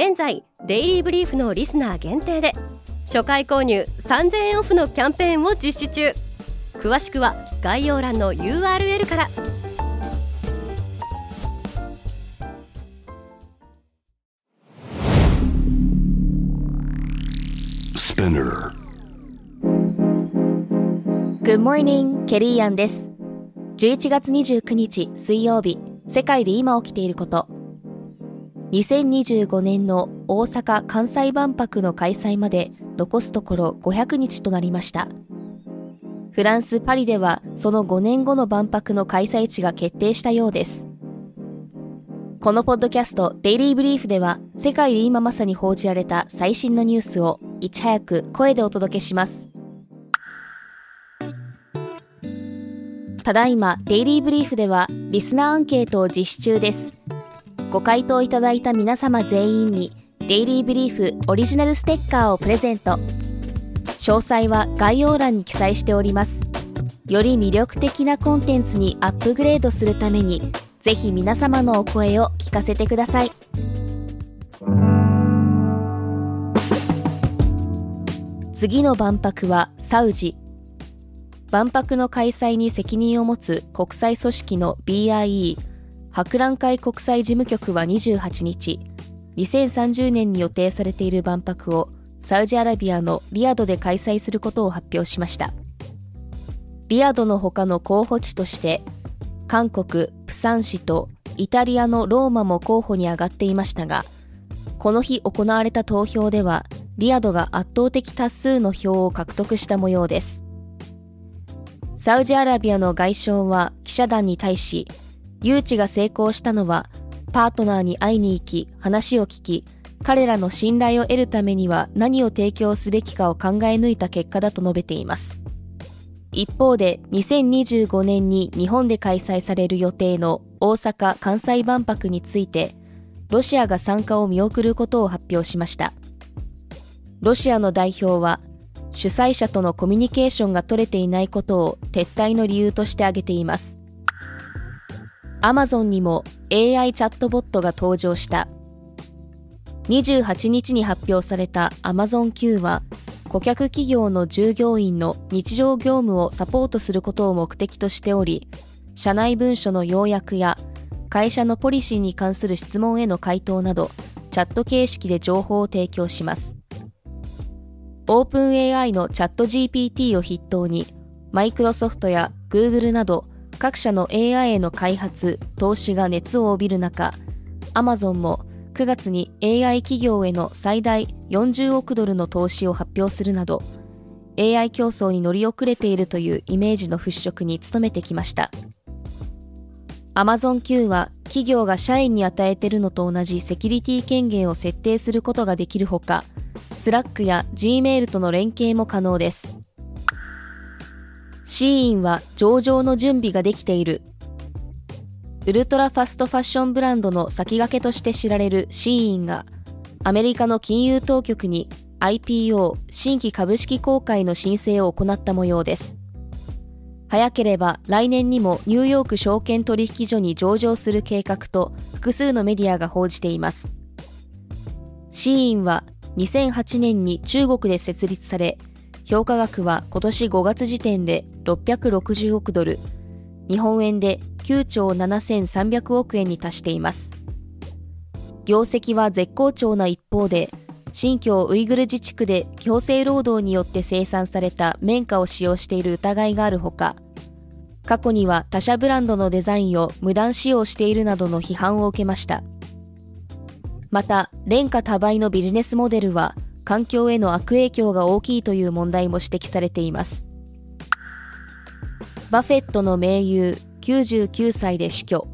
現在デイリーブリーフのリスナー限定で初回購入3000円オフのキャンペーンを実施中。詳しくは概要欄の URL からス p i n n e Good morning, ケリーアンです11月29日水曜日世界で今起きていること2025年の大阪・関西万博の開催まで残すところ500日となりました。フランス・パリではその5年後の万博の開催地が決定したようです。このポッドキャストデイリーブリーフでは世界で今まさに報じられた最新のニュースをいち早く声でお届けします。ただいまデイリーブリーフではリスナーアンケートを実施中です。ご回答いただいた皆様全員にデイリーブリーフオリジナルステッカーをプレゼント。詳細は概要欄に記載しております。より魅力的なコンテンツにアップグレードするためにぜひ皆様のお声を聞かせてください。次の万博はサウジ。万博の開催に責任を持つ国際組織の BIE 博覧会国際事務局は28日、2030年に予定されている万博をサウジアラビアのリヤドで開催することを発表しました。リヤドの他の候補地として、韓国、プサン市とイタリアのローマも候補に上がっていましたが、この日行われた投票では、リヤドが圧倒的多数の票を獲得した模様です。サウジアラビアの外相は記者団に対し、誘致が成功したのは、パートナーに会いに行き、話を聞き、彼らの信頼を得るためには何を提供すべきかを考え抜いた結果だと述べています。一方で、2025年に日本で開催される予定の大阪・関西万博について、ロシアが参加を見送ることを発表しました。ロシアの代表は、主催者とのコミュニケーションが取れていないことを撤退の理由として挙げています。アマゾンにも AI チャットボットが登場した。28日に発表された Amazon Q は顧客企業の従業員の日常業務をサポートすることを目的としており社内文書の要約や会社のポリシーに関する質問への回答などチャット形式で情報を提供します。オープン AI のチャット GPT を筆頭にマイクロソフトや Google など各社の AI への開発、投資が熱を帯びる中、アマゾンも9月に AI 企業への最大40億ドルの投資を発表するなど、AI 競争に乗り遅れているというイメージの払拭に努めてきました。アマゾン Q は企業が社員に与えているのと同じセキュリティ権限を設定することができるほか、スラックや Gmail との連携も可能です。シーインは上場の準備ができている。ウルトラファストファッションブランドの先駆けとして知られるシーインが、アメリカの金融当局に IPO 新規株式公開の申請を行った模様です。早ければ来年にもニューヨーク証券取引所に上場する計画と複数のメディアが報じています。シーインは2008年に中国で設立され、評価額は今年5月時点で660億ドル、日本円で9兆7300億円に達しています。業績は絶好調な一方で、新疆ウイグル自治区で強制労働によって生産された綿花を使用している疑いがあるほか、過去には他社ブランドのデザインを無断使用しているなどの批判を受けました。また、廉価多売のビジネスモデルは環境への悪影響が大きいという問題も指摘されています。バフェットの盟友99歳で死去。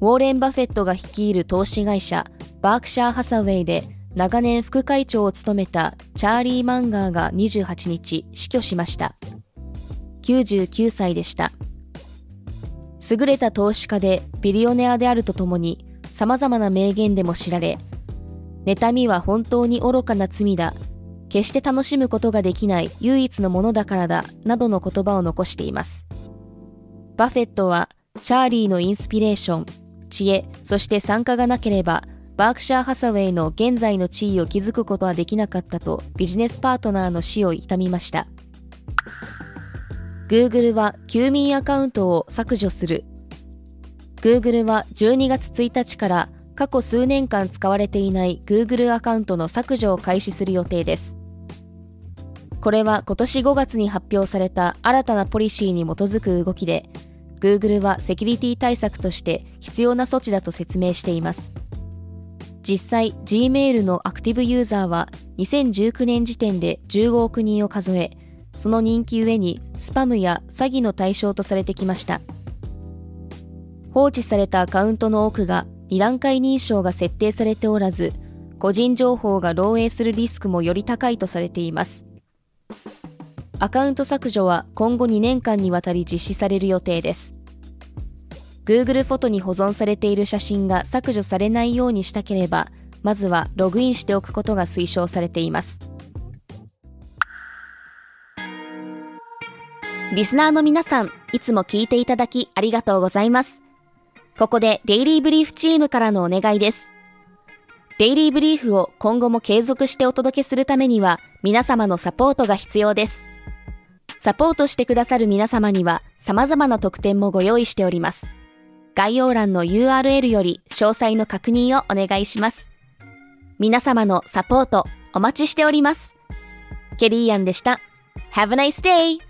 ウォーレン・バフェットが率いる投資会社バークシャー・ハサウェイで長年副会長を務めたチャーリー・マンガーが28日死去しました。99歳でした。優れた投資家でビリオネアであるとともに様々な名言でも知られ、妬みは本当に愚かな罪だ、決して楽しむことができない唯一のものだからだ、などの言葉を残しています。バフェットは、チャーリーのインスピレーション、知恵、そして参加がなければ、バークシャー・ハサウェイの現在の地位を築くことはできなかったとビジネスパートナーの死を悼みました。Google は休眠アカウントを削除する。Google は12月1日から過去数年間使われていない Google アカウントの削除を開始する予定です。これは今年5月に発表された新たなポリシーに基づく動きで、Google はセキュリティ対策として必要な措置だと説明しています。実際、Gmail のアクティブユーザーは2019年時点で15億人を数え、その人気ゆえにスパムや詐欺の対象とされてきました。放置されたアカウントの多くが2段階認証が設定されておらず、個人情報が漏洩するリスクもより高いとされています。アカウント削除は今後2年間にわたり実施される予定です。Google フォトに保存されている写真が削除されないようにしたければ、まずはログインしておくことが推奨されています。リスナーの皆さん、いつも聞いていただきありがとうございます。ここでデイリーブリーフチームからのお願いです。デイリーブリーフを今後も継続してお届けするためには皆様のサポートが必要です。サポートしてくださる皆様には様々な特典もご用意しております。概要欄の URL より詳細の確認をお願いします。皆様のサポートお待ちしております。ケリーアンでした。Have a nice day!